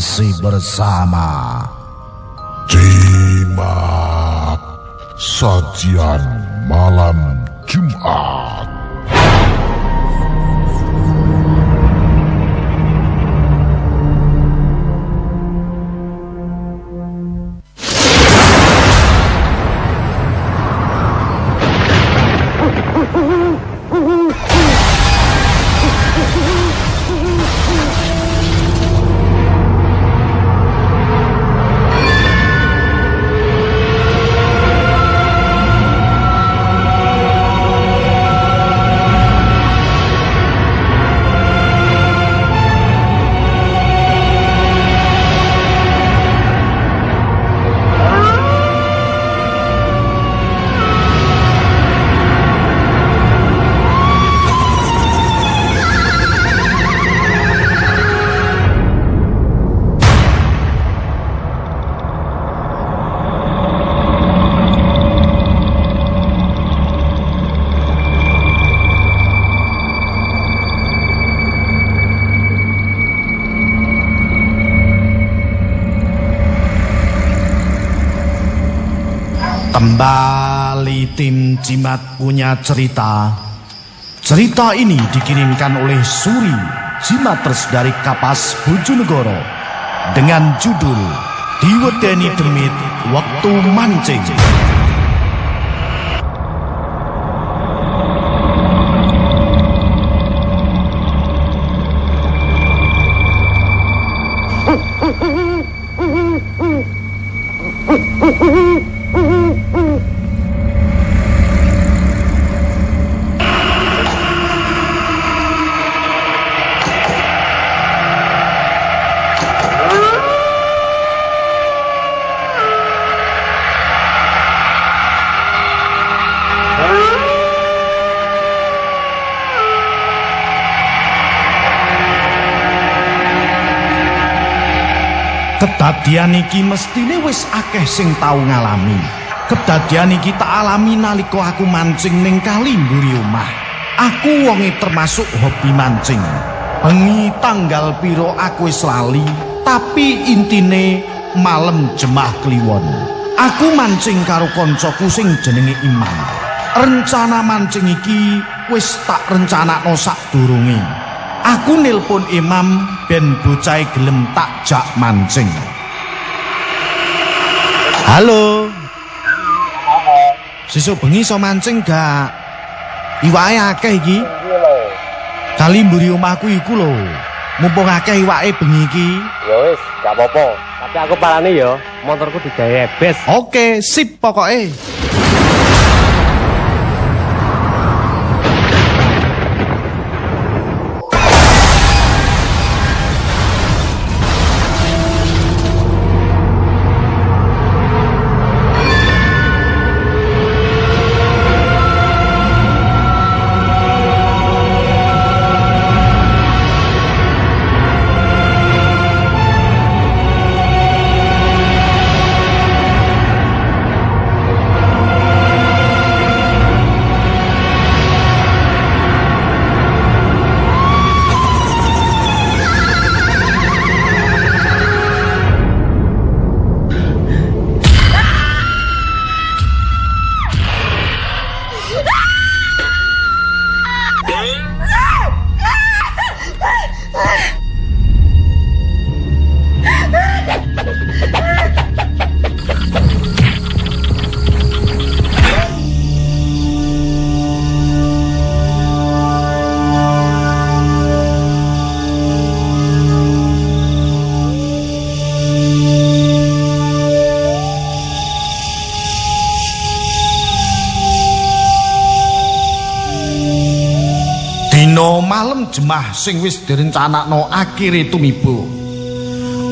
masih bersama Jimat Sajian Malam Jumat Kembali tim Jimat punya cerita. Cerita ini dikirimkan oleh Suri Jimaters dari Kapas Bojonegoro dengan judul Diwedeni Demit Waktu Mancing. Kedadian iki mestine wis akeh sing tau ngalami. Kedadian iki tak alami nalika aku mancing ning kali mburi omah. Aku wonge termasuk hobi mancing. Bengi tanggal piro aku wis lali, tapi intine malam jemah kliwon. Aku mancing karo koncoku sing jenenge Imam. Rencana mancing iki wis tak rencanakno sadurunge. Aku nilpun Imam ben bocah gelem tak jak mancing. Halo. Sesuk bengi iso mancing gak? Iwake akeh iki. Kali mburi omahku iku lho. Mumpung akeh iwake bengi iki. Ya wis, gak apa-apa. Tapi aku parani ya, motorku digawe ebes. Oke, sip pokoke. Jemah sing wis direncanakno akhire tumiba.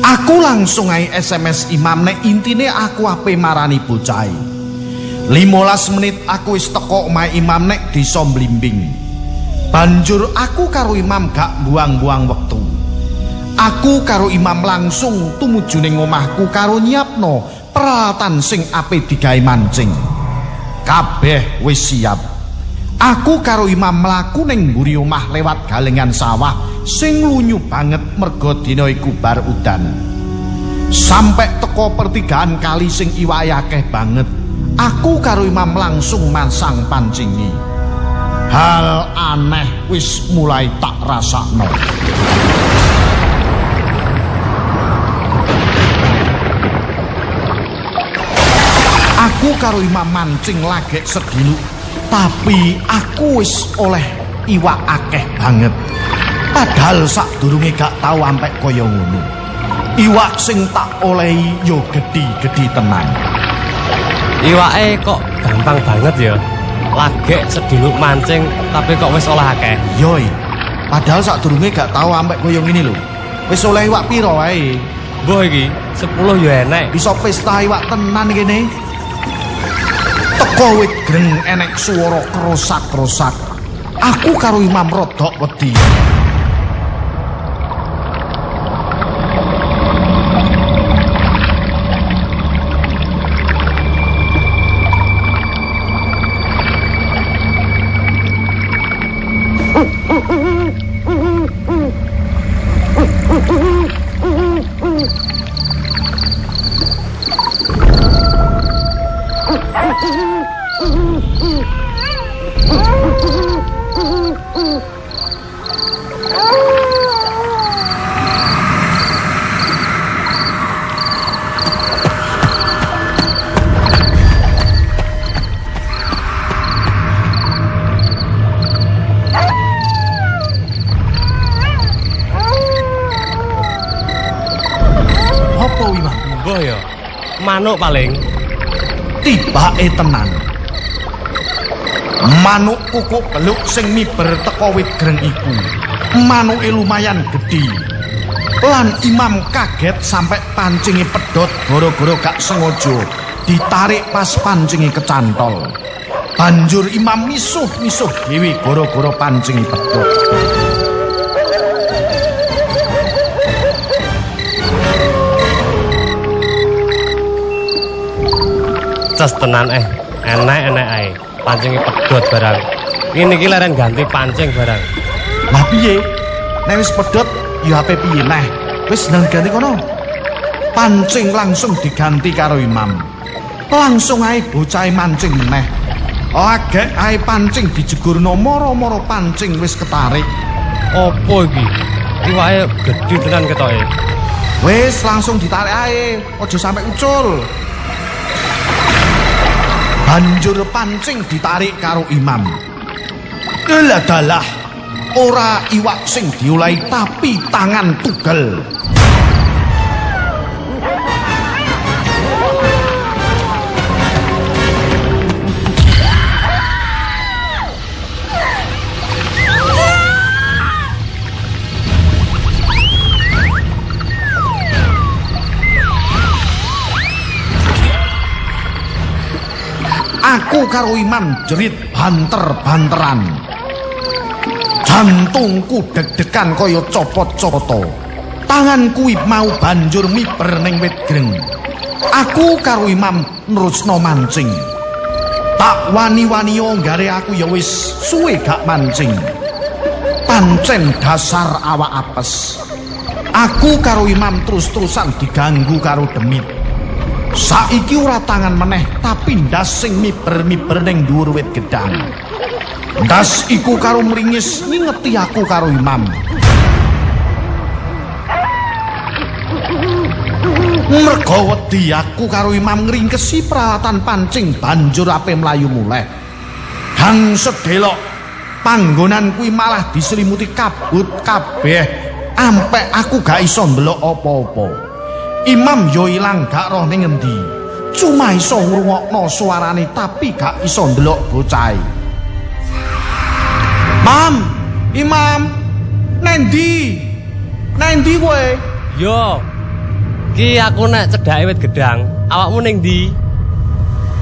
Aku langsung ae SMS Imam nek intine aku ape marani bocah. 15 menit aku wis teko omahe Imam nek desa Blimbing. Banjur aku karo Imam gak buang-buang wektu. Aku karo Imam langsung tumuju ning omahku karo nyiapno peralatan sing ape digawe mancing. Kabeh wis siap. Aku karo Imam mlaku ning mburi omah lewat galengan sawah sing lunyu banget merga dina iku bar udan. Sampai teko pertigaan kali sing iwake akeh banget. Aku karo Imam langsung mansang pancingi. Hal aneh wis mulai tak rasakno. Aku karo Imam mancing lagek sedilu, tapi aku wis oleh iwak akeh banget. Padahal sak durunge gak tau ampek kaya ngono. Iwak sing tak olehi yo gedhi-gedhi tenan. Iwake kok gampang banget ya. Lagek seduluk mancing tapi kok wis olah akeh. Yoi. Padahal sak durunge gak tau ampek kaya ngene lho. Wis oleh iwak pira wae? Mbah iki 10 ya enek. Bisa pesta iwak tenan kene. Teko greng enek swara kerosak-kerosak. Aku karo Imam rodok wedi. Apa Imam? Mbah ya. Manuk paling. Tibake tenan. Manuk kukuk beluk sing miber teko wit greng iku. Manuke lumayan gedhi. Lan Imam kaget sampai pancingi pedot gara-gara gak sengaja ditarik pas pancingi kecantol. Banjur Imam misuh-misuh dhewe gara-gara pancingi pedot. Ces tenan eh. Enek-enek ae. Pancinge pedhot barang. Ini iki leren ganti pancing barang. Lah piye? Nek wis pedhot ya ape piye neh? Wis nang ganti kono. Pancing langsung diganti karo Imam. Langsung ae bocah mancing meneh. Lagek ae pancing dijegurno moro-moro pancing wis ketarik. Apa iki? Iwake gedhe tenan ketoke. Wis langsung ditarik ae, aja sampai ucul. Banjur pancing ditarik karo Imam. Geladalah ora iwak sing diulai tapi tangan tugel. Aku karo Imam jerit banter-banteran. Jantungku deg-degan kaya copot-copoto. Tanganku mau banjur miber ning wit greng. Aku karo Imam nerusno mancing. Tak wani-wani nggare aku ya wis suwe gak mancing. Pancen dasar awak apes. Aku karo Imam terus-terusan diganggu karo demit. Saiki ora tangan meneh tapi ndas sing miber-miber ning dhuwur wit gedang. Ndas iku karo mringis ngingeti aku karo Imam. Mergo wedi aku karo Imam ngringkesi peralatan pancing banjur ape mlayu muleh. Gang sedelok panggonan kuwi malah diselimuti kabut kabeh ampek aku gak iso ndelok apa-apa. Imam yo ilang gak roh ning endi. Cuma iso ngrungokno suarane tapi gak iso ndelok bocah. Mam, Imam, nendi? Nendi kowe? Yo. Ki aku nek cedhake wit gedang, awakmu ning ndi?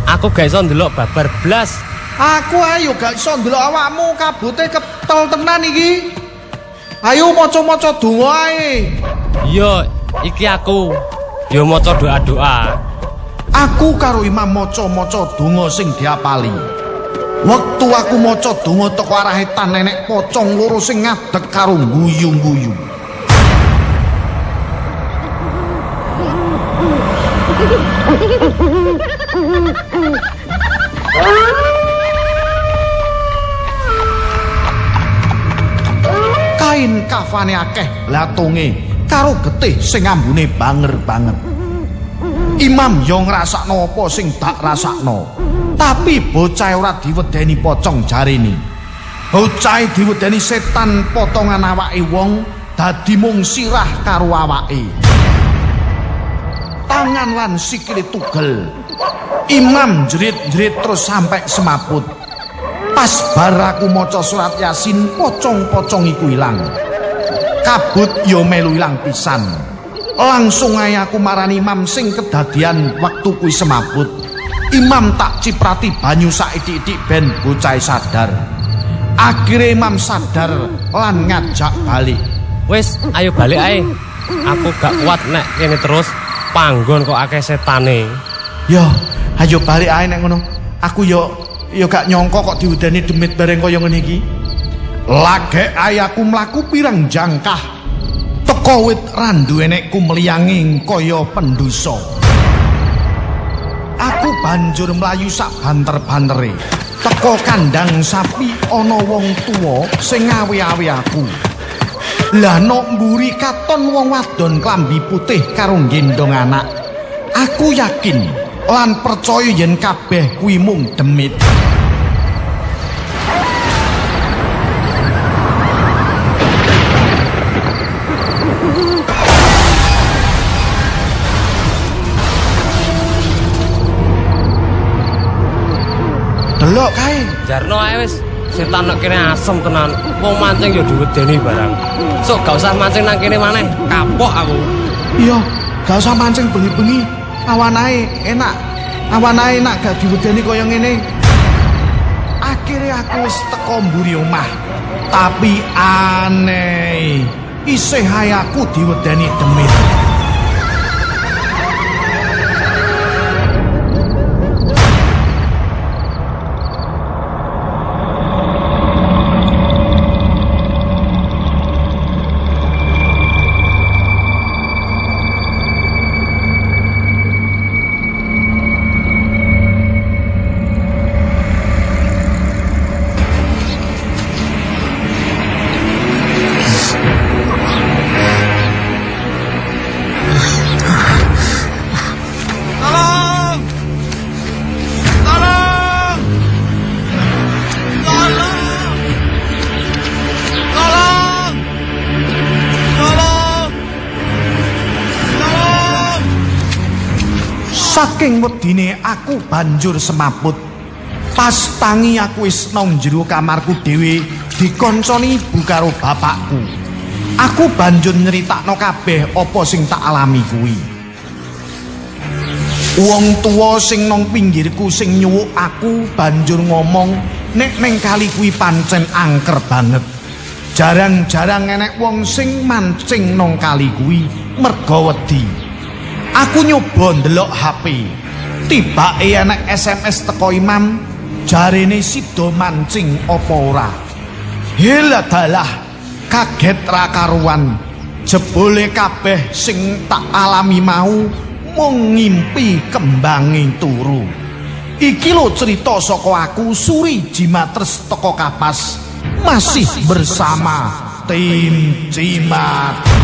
Aku gak iso ndelok babar blas. Aku ayo gak iso ndelok awakmu kabute ketol tenan iki. Ayo maca-maca donga ae. Yo, iki aku. Yo maca doa-doa. Aku karo Imam maca-maca donga sing diapali. Wektu aku maca donga teko arah etan nenek pocong loro sing ngadeg karo guyu-guyu. Kain kafane akeh latunge karo getih sing ambune banger banget. Imam yo ngrasakno apa sing tak rasakno. Tapi bocah ora diwedeni pocong jarene. Bocah diwedeni setan potongan awake wong dadi mung sirah karo awake. Tangan lan sikile tugel. Imam jerit-jerit terus sampai semaput. Pas bar aku maca surat Yasin, pocong-pocong iku ilang. Kabut yo melu ilang pisan. Langsung ae aku marani Imam sing kedadian waktu kuwi semaput. Imam tak ciprati banyu saiki-iki ben bocah sadar. Akhire Imam sadar lan ngajak balik. Wis, ayo balik ae. Aku gak kuat nek ngene terus panggon kok akeh setane. Yo, ayo balik ae nek ngono. Aku yo yo gak nyongko kok diudeni demit bareng kaya ngene iki. Lagek ae aku mlaku pirang jangkah. Teko wit randu enekku mliyanging kaya pendosa. Aku banjur mlayu sak banter-bantere. Teko kandang sapi ana wong tuwa sing ngawe-awe aku. Lah nok mburi katon wong wadon klambi putih karo gendong anak. Aku yakin lan percaya yen kabeh kuwi mung demit. Delok kae. Jarno ae wis setan nek kene asem tenan. Wong mancing yo diwedeni barang. Sok gak usah mancing nang kene maneh. Kapok aku. Iya, gak usah mancing bengi-bengi. Awan ae enak. Awan ae enak gak diwedeni kaya ngene. Akhirnya aku wis teko mburi omah. Tapi aneh. Isih ae aku diwedeni demit. Saking wedine aku banjur semaput. Pas tangi aku wis nang jero kamarku dhewe dikonconi ibu karo bapakku. Aku banjur nyeritakno kabeh apa sing tak alami kuwi. Wong tuwa sing nang pinggirku sing nyuwuk aku banjur ngomong nek ning kali kuwi pancen angker banget. Jarang-jarang enek wong sing mancing nang kali kuwi merga wedi. Aku nyoba ndelok HP. Tibake enek SMS teko Imam, jarene sida mancing apa ora. Hela dalah, kaget ra karuan. Jebole kabeh sing tak alami mau mung ngimpi kembange turu. Iki lho cerita saka aku Suri Jimatres teko kapas masih bersama tim Jimat.